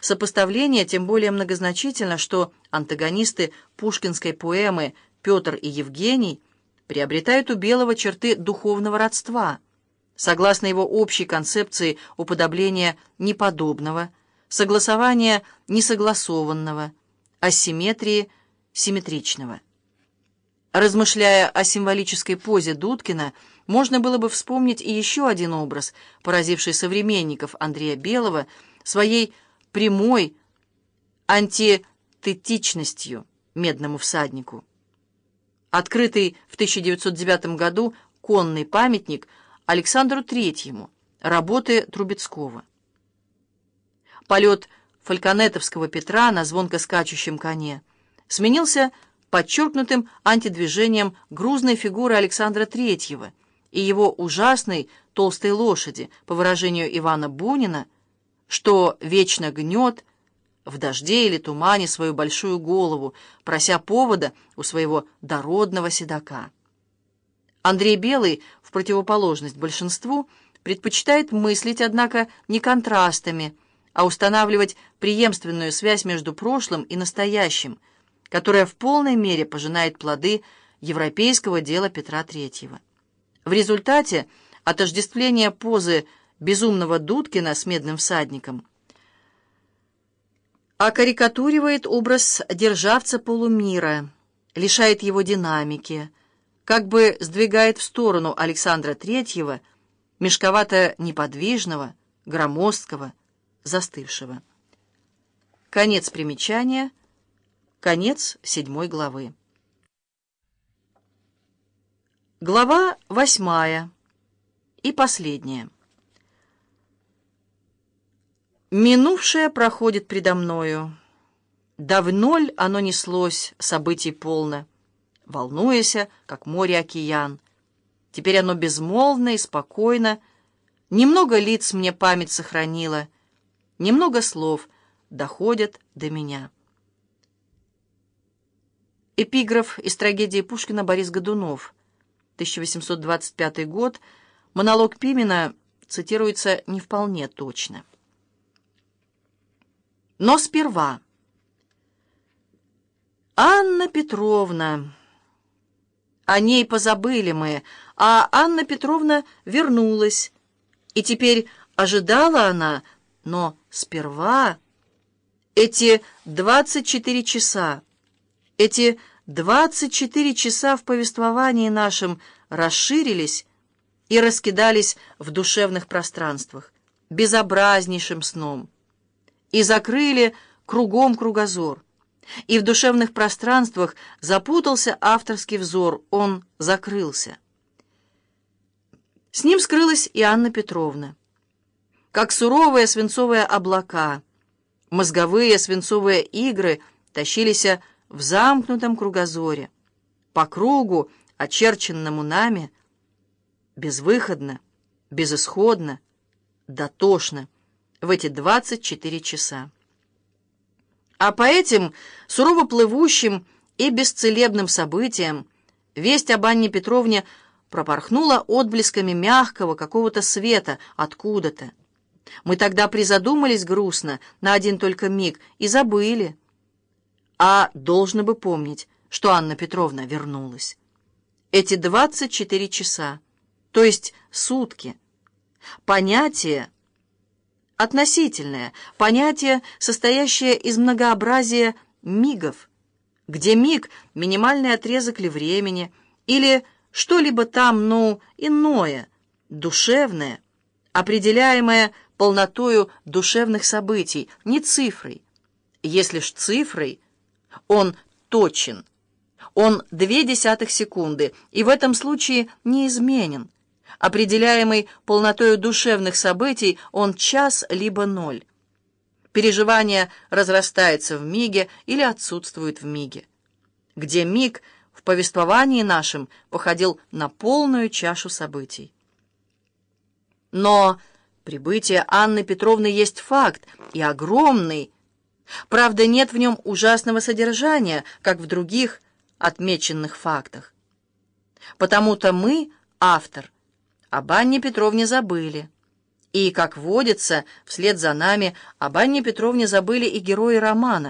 Сопоставление тем более многозначительно, что антагонисты пушкинской поэмы Петр и Евгений приобретают у Белого черты духовного родства, согласно его общей концепции уподобления неподобного, согласования несогласованного, асимметрии симметричного. Размышляя о символической позе Дудкина, можно было бы вспомнить и еще один образ, поразивший современников Андрея Белого своей прямой антитетичностью медному всаднику. Открытый в 1909 году конный памятник Александру Третьему, работы Трубецкого. Полет фальконетовского Петра на звонко скачущем коне сменился подчеркнутым антидвижением грузной фигуры Александра Третьего и его ужасной толстой лошади, по выражению Ивана Бунина, что вечно гнет в дожде или тумане свою большую голову, прося повода у своего дородного седока. Андрей Белый, в противоположность большинству, предпочитает мыслить, однако, не контрастами, а устанавливать преемственную связь между прошлым и настоящим, которая в полной мере пожинает плоды европейского дела Петра III. В результате отождествление позы безумного Дудкина с медным всадником окарикатуривает образ державца полумира, лишает его динамики, как бы сдвигает в сторону Александра Третьего, мешковато-неподвижного, громоздкого, застывшего. Конец примечания, конец седьмой главы. Глава восьмая и последняя. Минувшее проходит предо мною. Давно ль оно неслось, событий полно, волнуяся, как море-океан. Теперь оно безмолвно и спокойно. Немного лиц мне память сохранила, немного слов доходят до меня. Эпиграф из трагедии Пушкина Борис Годунов, 1825 год. Монолог Пимена цитируется не вполне точно. Но сперва. Анна Петровна. О ней позабыли мы, а Анна Петровна вернулась. И теперь ожидала она, но сперва эти двадцать четыре часа, эти двадцать четыре часа в повествовании нашем расширились и раскидались в душевных пространствах безобразнейшим сном и закрыли кругом кругозор. И в душевных пространствах запутался авторский взор, он закрылся. С ним скрылась и Анна Петровна. Как суровые свинцовые облака, мозговые свинцовые игры тащились в замкнутом кругозоре, по кругу, очерченному нами, безвыходно, безысходно, дотошно в эти 24 часа. А по этим сурово плывущим и бесцелебным событиям весть об Анне Петровне пропорхнула отблесками мягкого какого-то света откуда-то. Мы тогда призадумались грустно на один только миг и забыли. А должно бы помнить, что Анна Петровна вернулась. Эти 24 часа, то есть сутки. Понятие относительное, понятие, состоящее из многообразия мигов, где миг — минимальный отрезок ли времени, или что-либо там, ну, иное, душевное, определяемое полнотою душевных событий, не цифрой. Если ж цифрой, он точен, он две десятых секунды, и в этом случае неизменен. Определяемый полнотою душевных событий, он час либо ноль. Переживание разрастается в миге или отсутствует в миге. Где миг в повествовании нашем походил на полную чашу событий. Но прибытие Анны Петровны есть факт, и огромный. Правда, нет в нем ужасного содержания, как в других отмеченных фактах. Потому-то мы, автор, об Анне Петровне забыли. И, как водится, вслед за нами об Анне Петровне забыли и герои романа.